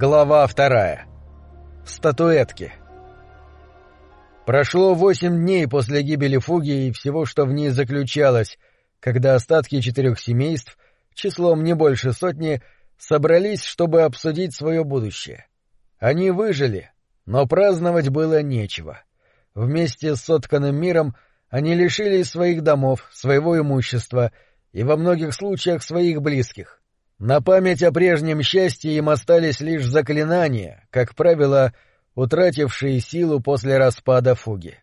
Глава вторая. Статуэтки. Прошло восемь дней после гибели фуги и всего, что в ней заключалось, когда остатки четырех семейств, числом не больше сотни, собрались, чтобы обсудить свое будущее. Они выжили, но праздновать было нечего. Вместе с сотканным миром они лишились своих домов, своего имущества и во многих случаях своих близких. На память о прежнем счастье им остались лишь заклинания, как правило, утратившие силу после распада фуги.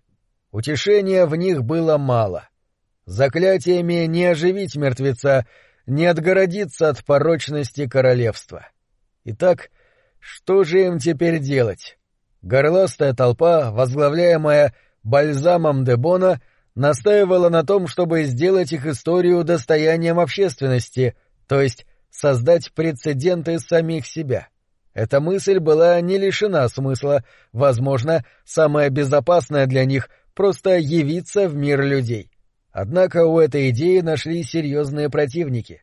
Утешения в них было мало. Заклятиями не оживить мертвеца, не отгородиться от порочности королевства. Итак, что же им теперь делать? Горластая толпа, возглавляемая бальзамом де Бона, настаивала на том, чтобы сделать их историю достоянием общественности, то есть создать прецеденты самих себя. Эта мысль была не лишена смысла, возможно, самое безопасное для них — просто явиться в мир людей. Однако у этой идеи нашли серьезные противники.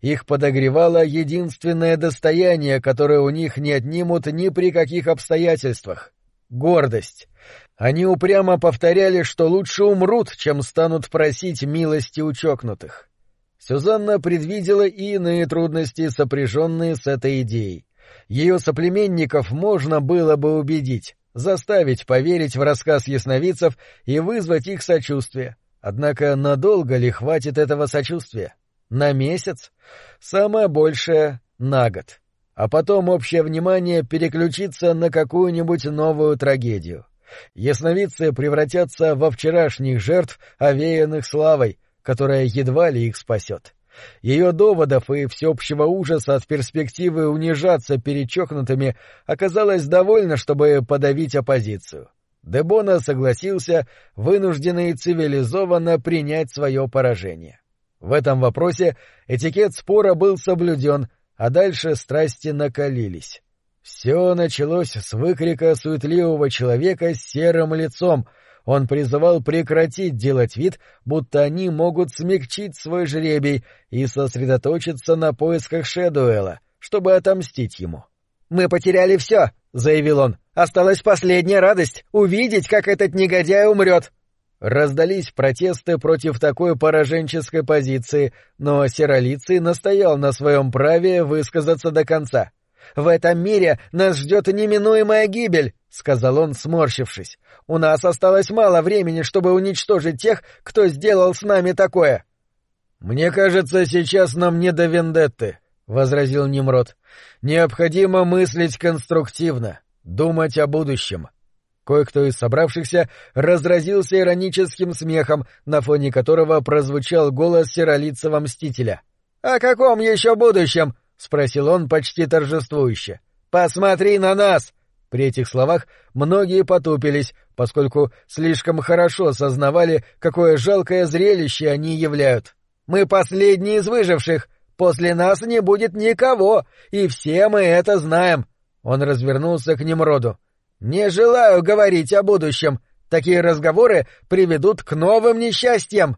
Их подогревало единственное достояние, которое у них не отнимут ни при каких обстоятельствах — гордость. Они упрямо повторяли, что лучше умрут, чем станут просить милости у чокнутых. Сюзанна предвидела и иные трудности, сопряженные с этой идеей. Ее соплеменников можно было бы убедить, заставить поверить в рассказ ясновидцев и вызвать их сочувствие. Однако надолго ли хватит этого сочувствия? На месяц? Самое большее — на год. А потом общее внимание переключится на какую-нибудь новую трагедию. Ясновидцы превратятся во вчерашних жертв, овеянных славой, которая едва ли их спасет. Ее доводов и всеобщего ужаса от перспективы унижаться перед чокнутыми оказалось довольно, чтобы подавить оппозицию. Дебона согласился вынужденно и цивилизованно принять свое поражение. В этом вопросе этикет спора был соблюден, а дальше страсти накалились. Все началось с выкрика суетливого человека с серым лицом — он призывал прекратить делать вид, будто они могут смягчить свой жребий и сосредоточиться на поисках Шэдуэла, чтобы отомстить ему. «Мы потеряли все», — заявил он. «Осталась последняя радость — увидеть, как этот негодяй умрет». Раздались протесты против такой пораженческой позиции, но Серолицый настоял на своем праве высказаться до конца. В этом мире нас ждет неминуемая гибель, — сказал он, сморщившись. — У нас осталось мало времени, чтобы уничтожить тех, кто сделал с нами такое. — Мне кажется, сейчас нам не до вендетты, — возразил Немрод. — Необходимо мыслить конструктивно, думать о будущем. Кое-кто из собравшихся разразился ироническим смехом, на фоне которого прозвучал голос серолицего мстителя. — О каком еще будущем? — спросил он почти торжествующе. «Посмотри на нас!» При этих словах многие потупились, поскольку слишком хорошо сознавали, какое жалкое зрелище они являют. «Мы последние из выживших! После нас не будет никого, и все мы это знаем!» Он развернулся к Немроду. «Не желаю говорить о будущем. Такие разговоры приведут к новым несчастьям!»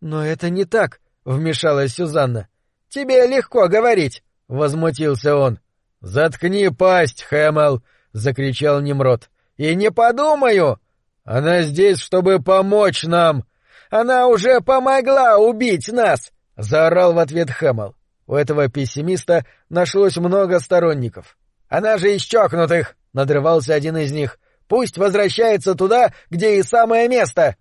«Но это не так», — вмешалась Сюзанна. «Тебе легко говорить. — возмутился он. «Заткни пасть, Хэмэл!» — закричал Немрод. «И не подумаю! Она здесь, чтобы помочь нам! Она уже помогла убить нас!» — заорал в ответ Хэмэл. У этого пессимиста нашлось много сторонников. «Она же из чокнутых!» — надрывался один из них. «Пусть возвращается туда, где и самое место!»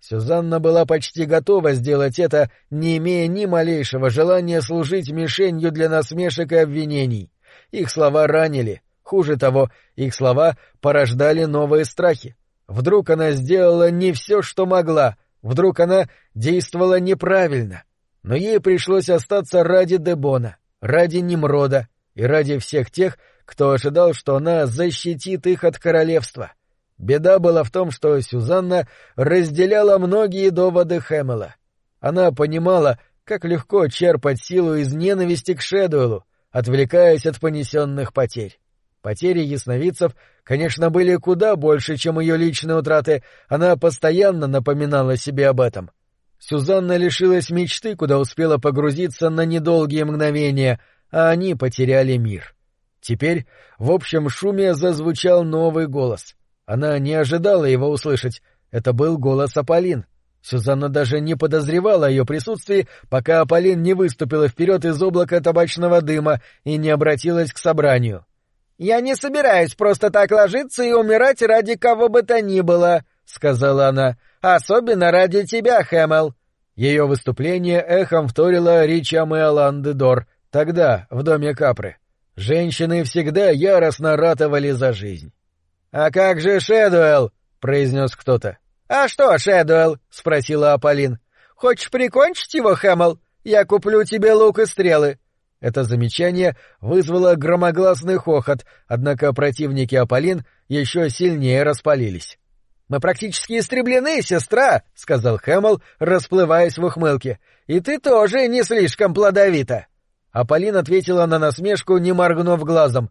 Сюзанна была почти готова сделать это, не имея ни малейшего желания служить мишенью для насмешек и обвинений. Их слова ранили. Хуже того, их слова порождали новые страхи. Вдруг она сделала не все, что могла, вдруг она действовала неправильно. Но ей пришлось остаться ради Дебона, ради Немрода и ради всех тех, кто ожидал, что она защитит их от королевства. Беда была в том, что Сюзанна разделяла многие доводы Хэмела. Она понимала, как легко черпать силу из ненависти к Шэдуэлу, отвлекаясь от понесенных потерь. Потери ясновидцев, конечно, были куда больше, чем ее личные утраты, она постоянно напоминала себе об этом. Сюзанна лишилась мечты, куда успела погрузиться на недолгие мгновения, а они потеряли мир. Теперь в общем шуме зазвучал новый голос. Она не ожидала его услышать. Это был голос Аполлин. Сюзанна даже не подозревала о ее присутствии, пока Аполлин не выступила вперед из облака табачного дыма и не обратилась к собранию. — Я не собираюсь просто так ложиться и умирать ради кого бы то ни было, — сказала она, — особенно ради тебя, Хэмэл. Ее выступление эхом вторило речам Иоланды Дор, тогда, в доме Капры. Женщины всегда яростно ратовали за жизнь. — А как же Шэдуэлл? — произнес кто-то. — А что, Шэдуэлл? — спросила Аполлин. — Хочешь прикончить его, Хэмл? Я куплю тебе лук и стрелы. Это замечание вызвало громогласный хохот, однако противники Аполлин еще сильнее распалились. «Мы практически истреблены, сестра», — сказал Хэмл, расплываясь в ухмылке. «И ты тоже не слишком плодовита». Аполлин ответила на насмешку, не моргнув глазом.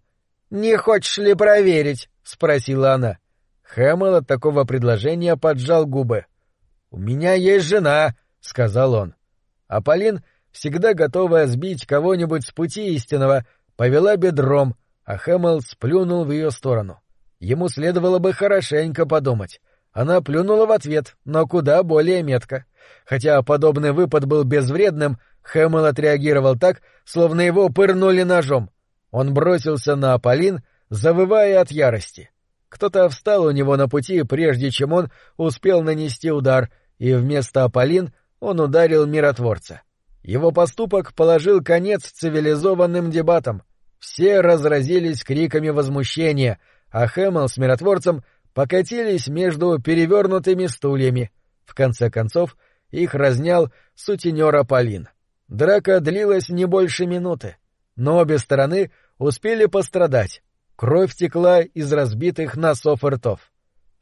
«Не хочешь ли проверить?» — спросила она. Хэмл от такого предложения поджал губы. «У меня есть жена», — сказал он. Аполлин, всегда готовая сбить кого-нибудь с пути истинного, повела бедром, а Хэмл сплюнул в ее сторону. Ему следовало бы хорошенько подумать. Она плюнула в ответ, но куда более метко. Хотя подобный выпад был безвредным, Хэммел отреагировал так, словно его пырнули ножом. Он бросился на Аполлин, завывая от ярости. Кто-то встал у него на пути, прежде чем он успел нанести удар, и вместо Аполлин он ударил миротворца. Его поступок положил конец цивилизованным дебатам. Все разразились криками возмущения, а Хэммел с миротворцем покатились между перевернутыми стульями. В конце концов, их разнял сутенер Аполлин. Драка длилась не больше минуты, но обе стороны успели пострадать. Кровь текла из разбитых носов и ртов.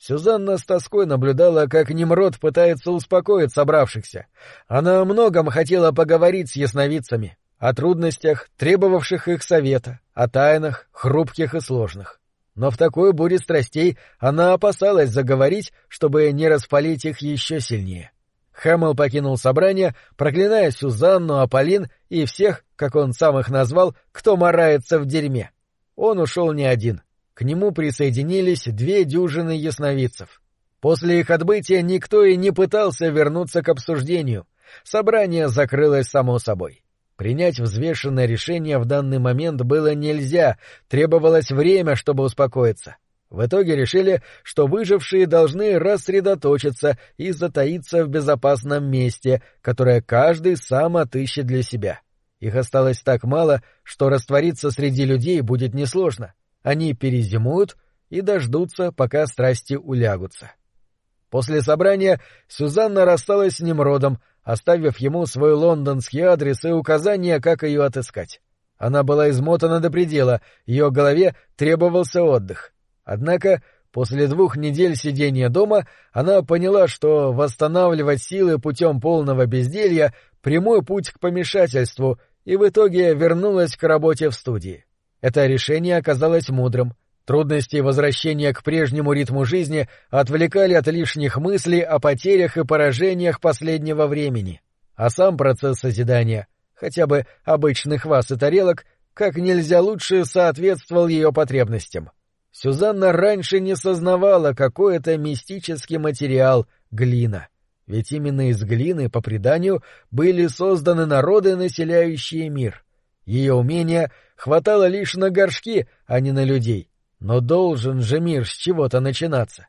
Сюзанна с тоской наблюдала, как Немрод пытается успокоить собравшихся. Она о многом хотела поговорить с ясновидцами, о трудностях, требовавших их совета, о тайнах, хрупких и сложных. Но в такой буре страстей она опасалась заговорить, чтобы не распалить их еще сильнее. Хэммел покинул собрание, проклиная Сюзанну, Аполлин и всех, как он сам их назвал, кто морается в дерьме. Он ушел не один. К нему присоединились две дюжины ясновидцев. После их отбытия никто и не пытался вернуться к обсуждению. Собрание закрылось само собой. Принять взвешенное решение в данный момент было нельзя, требовалось время, чтобы успокоиться. В итоге решили, что выжившие должны рассредоточиться и затаиться в безопасном месте, которое каждый сам отыщет для себя. Их осталось так мало, что раствориться среди людей будет несложно. Они перезимуют и дождутся, пока страсти улягутся. После собрания Сюзанна рассталась с Немродом, оставив ему свой лондонский адрес и указания, как ее отыскать. Она была измотана до предела, ее голове требовался отдых. Однако после двух недель сидения дома она поняла, что восстанавливать силы путем полного безделья — прямой путь к помешательству, и в итоге вернулась к работе в студии. Это решение оказалось мудрым. Трудности возвращения к прежнему ритму жизни отвлекали от лишних мыслей о потерях и поражениях последнего времени. А сам процесс созидания, хотя бы обычных ваз и тарелок, как нельзя лучше соответствовал ее потребностям. Сюзанна раньше не сознавала, какой это мистический материал — глина. Ведь именно из глины, по преданию, были созданы народы, населяющие мир. Ее умения хватало лишь на горшки, а не на людей. Но должен же мир с чего-то начинаться.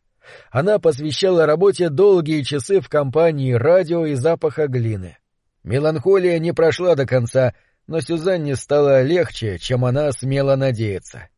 Она посвящала работе долгие часы в компании радио и запаха глины. Меланхолия не прошла до конца, но Сюзанне стало легче, чем она смела надеяться.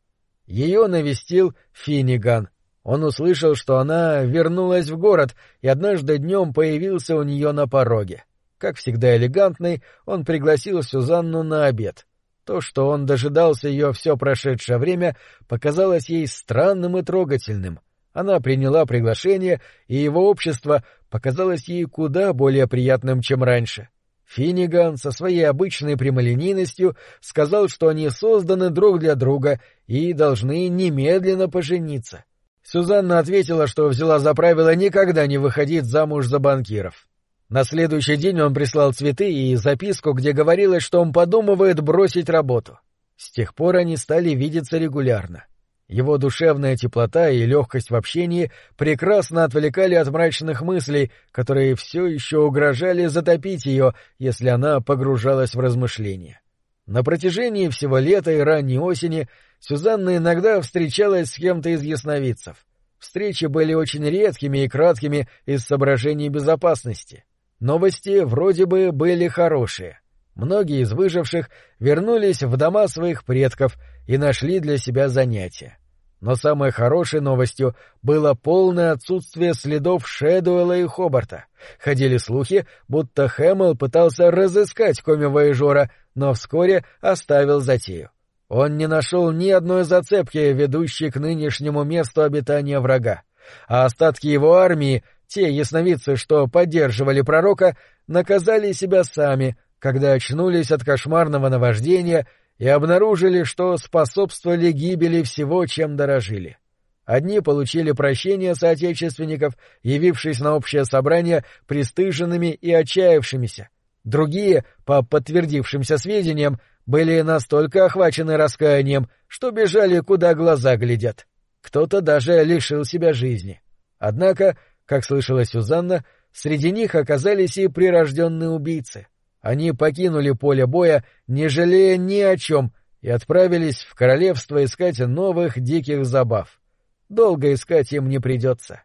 Ее навестил Финиган. Он услышал, что она вернулась в город, и однажды днем появился у нее на пороге. Как всегда элегантный, он пригласил Сюзанну на обед. То, что он дожидался ее все прошедшее время, показалось ей странным и трогательным. Она приняла приглашение, и его общество показалось ей куда более приятным, чем раньше. Финниган со своей обычной прямолинейностью сказал, что они созданы друг для друга и должны немедленно пожениться. Сюзанна ответила, что взяла за правило никогда не выходить замуж за банкиров. На следующий день он прислал цветы и записку, где говорилось, что он подумывает бросить работу. С тех пор они стали видеться регулярно. Его душевная теплота и легкость в общении прекрасно отвлекали от мрачных мыслей, которые все еще угрожали затопить ее, если она погружалась в размышления. На протяжении всего лета и ранней осени Сюзанна иногда встречалась с кем-то из ясновидцев. Встречи были очень редкими и краткими из соображений безопасности. Новости вроде бы были хорошие. Многие из выживших вернулись в дома своих предков и нашли для себя занятия. Но самой хорошей новостью было полное отсутствие следов Шэдуэлла и Хобарта. Ходили слухи, будто Хэмилл пытался разыскать коми-воежора, но вскоре оставил затею. Он не нашел ни одной зацепки, ведущей к нынешнему месту обитания врага, а остатки его армии, те ясновидцы, что поддерживали пророка, наказали себя сами, когда очнулись от кошмарного наваждения и обнаружили, что способствовали гибели всего, чем дорожили. Одни получили прощение соотечественников, явившись на общее собрание пристыженными и отчаявшимися. Другие, по подтвердившимся сведениям, были настолько охвачены раскаянием, что бежали, куда глаза глядят. Кто-то даже лишил себя жизни. Однако, как слышала Сюзанна, среди них оказались и прирожденные убийцы. Они покинули поле боя, не жалея ни о чем, и отправились в королевство искать новых диких забав. Долго искать им не придется.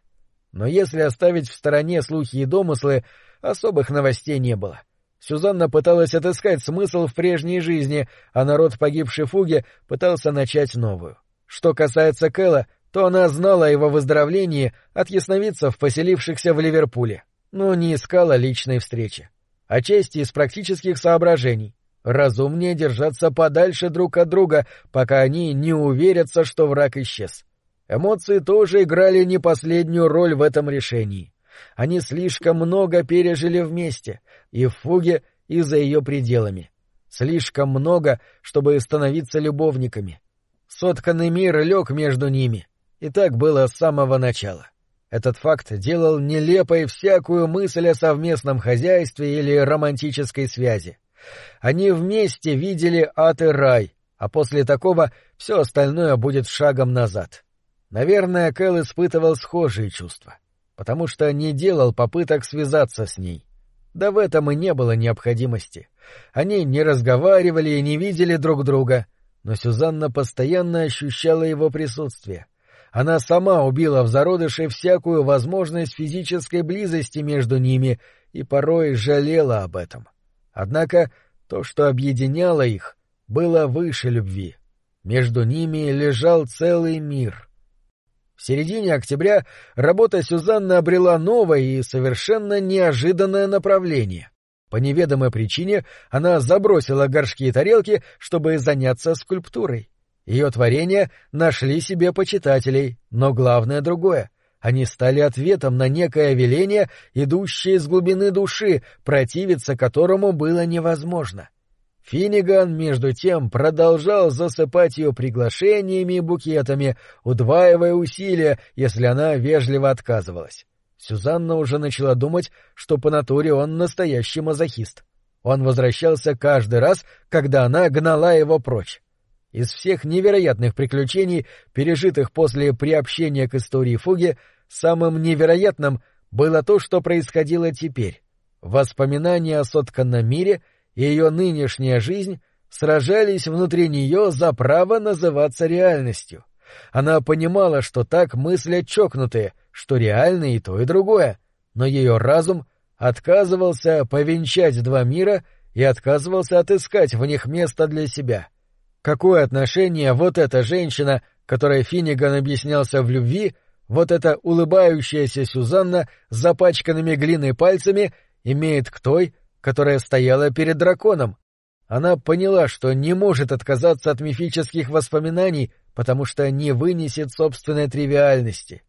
Но если оставить в стороне слухи и домыслы, особых новостей не было. Сюзанна пыталась отыскать смысл в прежней жизни, а народ погибшей фуги пытался начать новую. Что касается Кэлла, то она знала о его выздоровлении от ясновидцев, поселившихся в Ливерпуле, но не искала личной встречи. Отчасти из практических соображений. Разумнее держаться подальше друг от друга, пока они не уверятся, что враг исчез. Эмоции тоже играли не последнюю роль в этом решении. Они слишком много пережили вместе, и в фуге, и за ее пределами. Слишком много, чтобы становиться любовниками. Сотканный мир лег между ними, и так было с самого начала. Этот факт делал нелепой всякую мысль о совместном хозяйстве или романтической связи. Они вместе видели ад и рай, а после такого все остальное будет шагом назад. Наверное, Кэл испытывал схожие чувства, потому что не делал попыток связаться с ней. Да в этом и не было необходимости. Они не разговаривали и не видели друг друга, но Сюзанна постоянно ощущала его присутствие. Она сама убила в зародыше всякую возможность физической близости между ними и порой жалела об этом. Однако то, что объединяло их, было выше любви. Между ними лежал целый мир — в середине октября работа Сюзанны обрела новое и совершенно неожиданное направление. По неведомой причине она забросила горшки и тарелки, чтобы заняться скульптурой. Ее творения нашли себе почитателей, но главное другое. Они стали ответом на некое веление, идущее из глубины души, противиться которому было невозможно. Финниган, между тем, продолжал засыпать ее приглашениями и букетами, удваивая усилия, если она вежливо отказывалась. Сюзанна уже начала думать, что по натуре он настоящий мазохист. Он возвращался каждый раз, когда она гнала его прочь. Из всех невероятных приключений, пережитых после приобщения к истории фуги, самым невероятным было то, что происходило теперь. Воспоминания о сотканном мире — и ее нынешняя жизнь сражались внутри нее за право называться реальностью. Она понимала, что так мыслят чокнутые, что реально и то, и другое, но ее разум отказывался повенчать два мира и отказывался отыскать в них место для себя. Какое отношение вот эта женщина, которой Финниган объяснялся в любви, вот эта улыбающаяся Сюзанна с запачканными глиной пальцами имеет к той, которая стояла перед драконом. Она поняла, что не может отказаться от мифических воспоминаний, потому что не вынесет собственной тривиальности.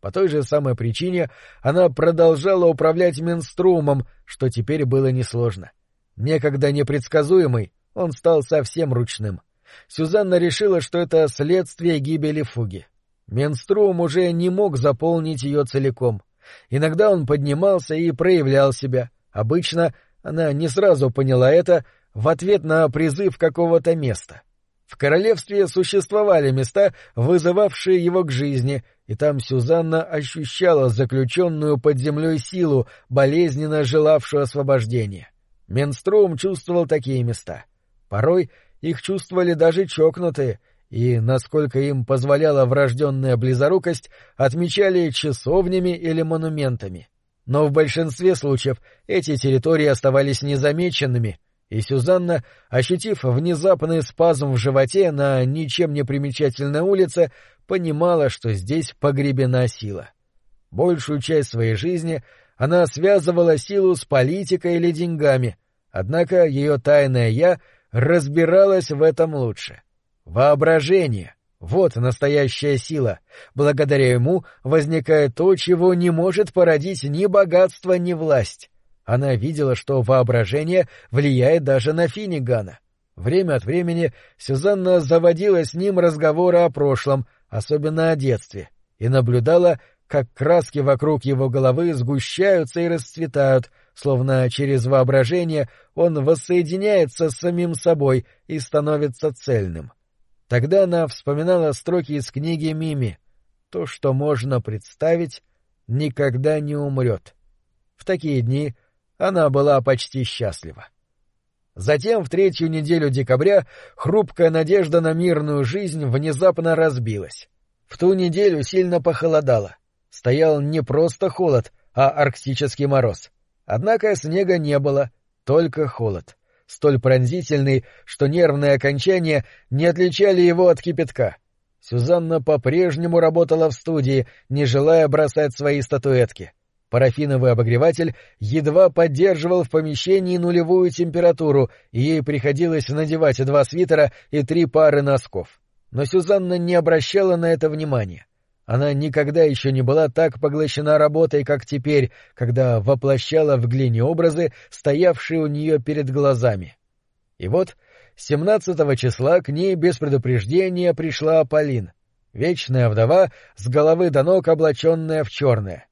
По той же самой причине она продолжала управлять Менструмом, что теперь было несложно. Некогда непредсказуемый, он стал совсем ручным. Сюзанна решила, что это следствие гибели фуги. Менструм уже не мог заполнить ее целиком. Иногда он поднимался и проявлял себя, обычно она не сразу поняла это в ответ на призыв какого-то места. В королевстве существовали места, вызывавшие его к жизни, и там Сюзанна ощущала заключенную под землей силу, болезненно желавшую освобождения. Менструм чувствовал такие места. Порой их чувствовали даже чокнутые, и, насколько им позволяла врожденная близорукость, отмечали часовнями или монументами. Но в большинстве случаев эти территории оставались незамеченными, и Сюзанна, ощутив внезапный спазм в животе на ничем не примечательной улице, понимала, что здесь погребена сила. Большую часть своей жизни она связывала силу с политикой или деньгами, однако ее тайное «я» разбиралась в этом лучше. Воображение — вот настоящая сила. Благодаря ему возникает то, чего не может породить ни богатство, ни власть. Она видела, что воображение влияет даже на Финнигана. Время от времени Сюзанна заводила с ним разговоры о прошлом, особенно о детстве, и наблюдала, как краски вокруг его головы сгущаются и расцветают, словно через воображение он воссоединяется с самим собой и становится цельным. Тогда она вспоминала строки из книги Мими «То, что можно представить, никогда не умрет». В такие дни она была почти счастлива. Затем, в третью неделю декабря, хрупкая надежда на мирную жизнь внезапно разбилась. В ту неделю сильно похолодало. Стоял не просто холод, а арктический мороз. Однако снега не было, только холод. Столь пронзительный, что нервные окончания не отличали его от кипятка. Сюзанна по-прежнему работала в студии, не желая бросать свои статуэтки. Парафиновый обогреватель едва поддерживал в помещении нулевую температуру, и ей приходилось надевать два свитера и три пары носков. Но Сюзанна не обращала на это внимания. Она никогда еще не была так поглощена работой, как теперь, когда воплощала в глине образы, стоявшие у нее перед глазами. И вот 17 числа к ней без предупреждения пришла Полин, вечная вдова, с головы до ног облаченная в черное.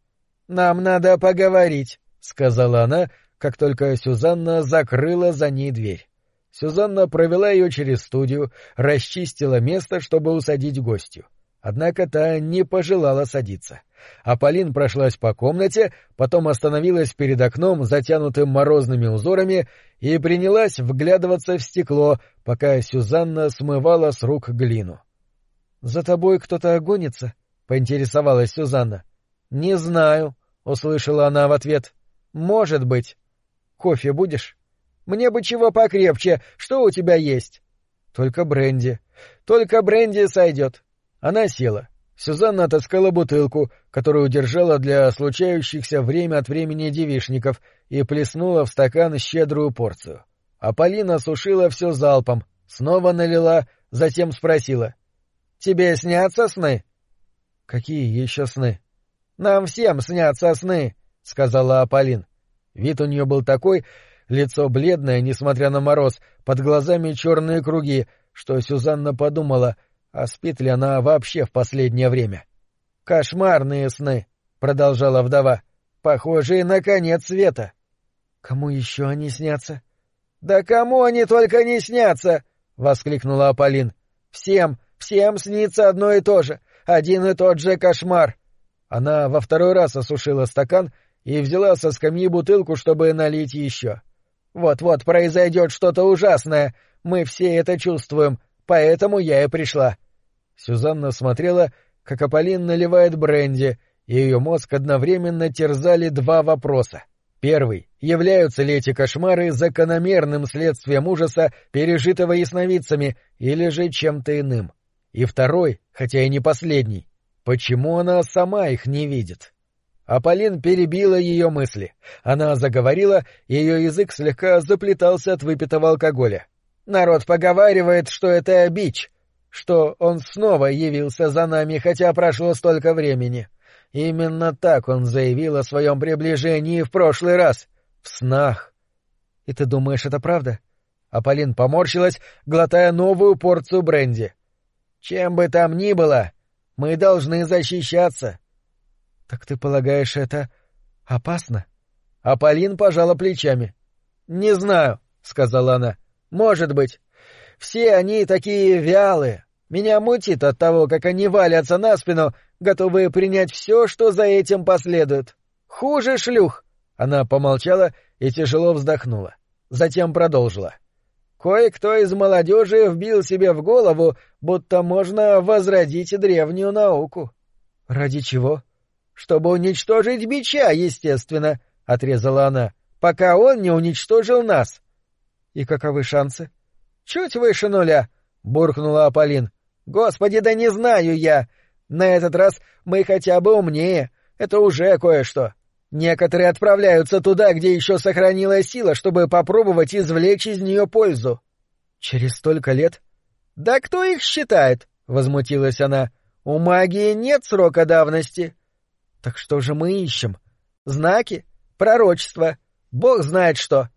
«Нам надо поговорить», — сказала она, как только Сюзанна закрыла за ней дверь. Сюзанна провела ее через студию, расчистила место, чтобы усадить гостью. Однако та не пожелала садиться. Аполлин прошлась по комнате, потом остановилась перед окном, затянутым морозными узорами, и принялась вглядываться в стекло, пока Сюзанна смывала с рук глину. — За тобой кто-то гонится? — поинтересовалась Сюзанна. — Не знаю, — услышала она в ответ. — Может быть. — Кофе будешь? — Мне бы чего покрепче. Что у тебя есть? — Только бренди. — Только бренди сойдет. Она села. Сюзанна отыскала бутылку, которую держала для случающихся время от времени девишников, и плеснула в стакан щедрую порцию. А Полина сушила все залпом, снова налила, затем спросила. — Тебе снятся сны? — Какие еще сны? — Нам всем снятся сны, — сказала Аполлин. Вид у нее был такой, лицо бледное, несмотря на мороз, под глазами черные круги, что Сюзанна подумала — а спит ли она вообще в последнее время? — Кошмарные сны, — продолжала вдова, — похожие на конец света. — Кому еще они снятся? — Да кому они только не снятся! — воскликнула Аполлин. — Всем, всем снится одно и то же, один и тот же кошмар. Она во второй раз осушила стакан и взяла со скамьи бутылку, чтобы налить еще. Вот-вот произойдет что-то ужасное, мы все это чувствуем, поэтому я и пришла. Сюзанна смотрела, как Аполлин наливает бренди, и ее мозг одновременно терзали два вопроса. Первый — являются ли эти кошмары закономерным следствием ужаса, пережитого ясновидцами, или же чем-то иным? И второй, хотя и не последний, почему она сама их не видит? Аполлин перебила ее мысли. Она заговорила, и ее язык слегка заплетался от выпитого алкоголя. «Народ поговаривает, что это бич, что он снова явился за нами, хотя прошло столько времени. Именно так он заявил о своем приближении в прошлый раз, в снах. — И ты думаешь, это правда? Аполлин поморщилась, глотая новую порцию бренди. — Чем бы там ни было, мы должны защищаться. — Так ты полагаешь, это опасно? Аполлин пожала плечами. — Не знаю, — сказала она. — Может быть. Все они такие вялые. Меня мутит от того, как они валятся на спину, готовые принять все, что за этим последует. Хуже шлюх. Она помолчала и тяжело вздохнула. Затем продолжила. Кое-кто из молодежи вбил себе в голову, будто можно возродить древнюю науку. — Ради чего? — Чтобы уничтожить бича, естественно, — отрезала она, — пока он не уничтожил нас. — И каковы шансы? —— Чуть выше нуля, — буркнула Аполлин. — Господи, да не знаю я! На этот раз мы хотя бы умнее. Это уже кое-что. Некоторые отправляются туда, где еще сохранилась сила, чтобы попробовать извлечь из нее пользу. — Через столько лет? — Да кто их считает? — возмутилась она. — У магии нет срока давности. — Так что же мы ищем? — Знаки? Пророчество? Бог знает что.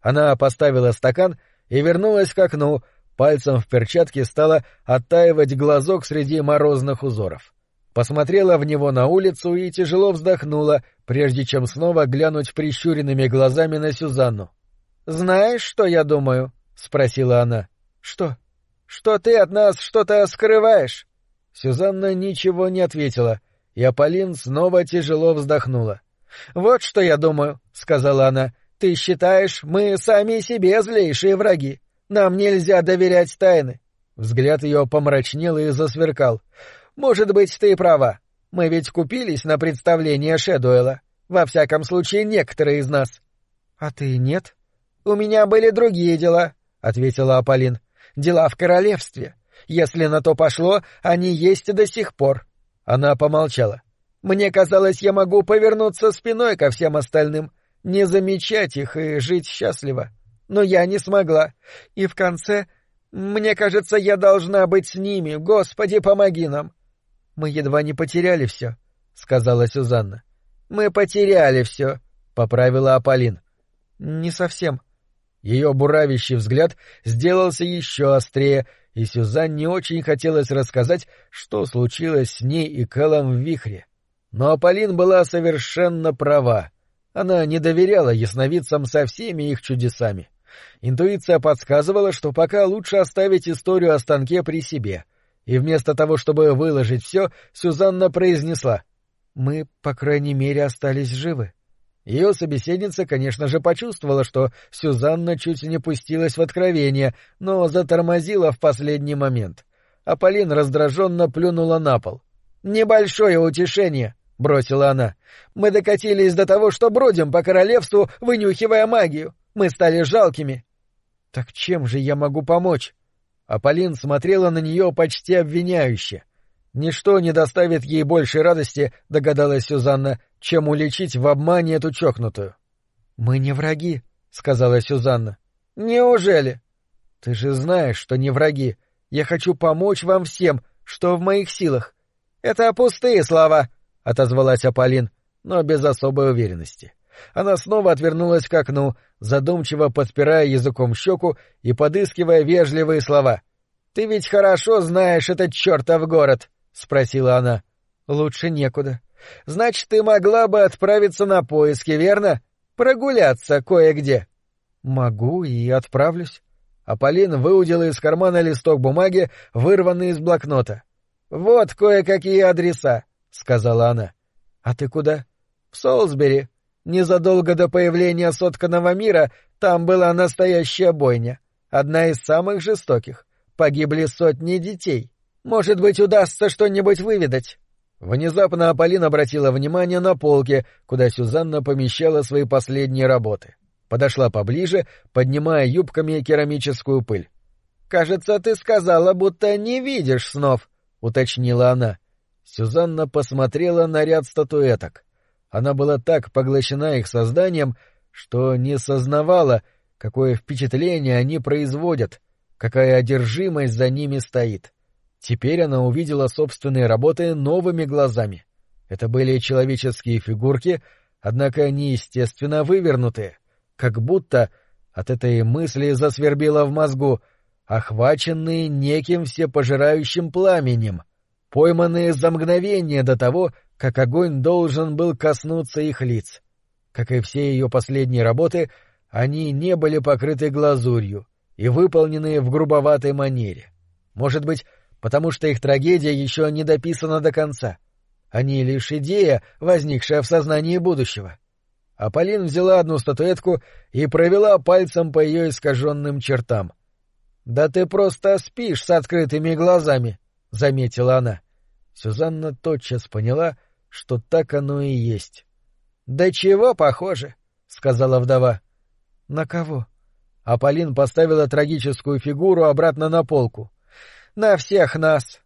Она поставила стакан и вернулась к окну, пальцем в перчатке стала оттаивать глазок среди морозных узоров. Посмотрела в него на улицу и тяжело вздохнула, прежде чем снова глянуть прищуренными глазами на Сюзанну. «Знаешь, что я думаю?» — спросила она. «Что? Что ты от нас что-то скрываешь?» Сюзанна ничего не ответила, и Аполлин снова тяжело вздохнула. «Вот что я думаю», — сказала она. Ты считаешь, мы сами себе злейшие враги. Нам нельзя доверять тайны. Взгляд ее помрачнел и засверкал. Может быть, ты права. Мы ведь купились на представление Шедуэла. Во всяком случае, некоторые из нас. — А ты нет? — У меня были другие дела, — ответила Аполлин. — Дела в королевстве. Если на то пошло, они есть до сих пор. Она помолчала. — Мне казалось, я могу повернуться спиной ко всем остальным, не замечать их и жить счастливо. Но я не смогла. И в конце... Мне кажется, я должна быть с ними. Господи, помоги нам. — Мы едва не потеряли все, — сказала Сюзанна. — Мы потеряли все, — поправила Аполлин. — Не совсем. Ее буравящий взгляд сделался еще острее, и Сюзанне очень хотелось рассказать, что случилось с ней и Кэллом в вихре. Но Аполлин была совершенно права. Она не доверяла ясновидцам со всеми их чудесами. Интуиция подсказывала, что пока лучше оставить историю о станке при себе. И вместо того, чтобы выложить все, Сюзанна произнесла «Мы, по крайней мере, остались живы». Ее собеседница, конечно же, почувствовала, что Сюзанна чуть не пустилась в откровение, но затормозила в последний момент. Аполлин раздраженно плюнула на пол. «Небольшое утешение бросила она. Мы докатились до того, что бродим по королевству, вынюхивая магию. Мы стали жалкими. Так чем же я могу помочь? Аполлин смотрела на нее почти обвиняюще. Ничто не доставит ей большей радости, догадалась Сюзанна, чем уличить в обмане эту чокнутую. Мы не враги, сказала Сюзанна. Неужели? Ты же знаешь, что не враги. Я хочу помочь вам всем, что в моих силах. Это пустые слова, — отозвалась Аполлин, но без особой уверенности. Она снова отвернулась к окну, задумчиво подпирая языком щеку и подыскивая вежливые слова. — Ты ведь хорошо знаешь этот чертов город? — спросила она. — Лучше некуда. — Значит, ты могла бы отправиться на поиски, верно? Прогуляться кое-где. — Могу и отправлюсь. Аполлин выудила из кармана листок бумаги, вырванный из блокнота. — Вот кое-какие адреса. — сказала она. — А ты куда? — В Солсбери. Незадолго до появления сотканного мира там была настоящая бойня. Одна из самых жестоких. Погибли сотни детей. Может быть, удастся что-нибудь выведать. Внезапно Аполлин обратила внимание на полки, куда Сюзанна помещала свои последние работы. Подошла поближе, поднимая юбками керамическую пыль. — Кажется, ты сказала, будто не видишь снов, — уточнила она. — Сюзанна посмотрела на ряд статуэток. Она была так поглощена их созданием, что не сознавала, какое впечатление они производят, какая одержимость за ними стоит. Теперь она увидела собственные работы новыми глазами. Это были человеческие фигурки, однако неестественно вывернутые, как будто от этой мысли засвербило в мозгу, охваченные неким всепожирающим пламенем — пойманные за мгновение до того, как огонь должен был коснуться их лиц. Как и все ее последние работы, они не были покрыты глазурью, и выполненные в грубоватой манере. Может быть, потому что их трагедия еще не дописана до конца. Они лишь идея, возникшая в сознании будущего. Аполлин взяла одну статуэтку и провела пальцем по ее искаженным чертам. — Да ты просто спишь с открытыми глазами, — заметила она. Сюзанна тотчас поняла, что так оно и есть. — Да чего похоже, — сказала вдова. — На кого? Аполлин поставила трагическую фигуру обратно на полку. — На всех нас,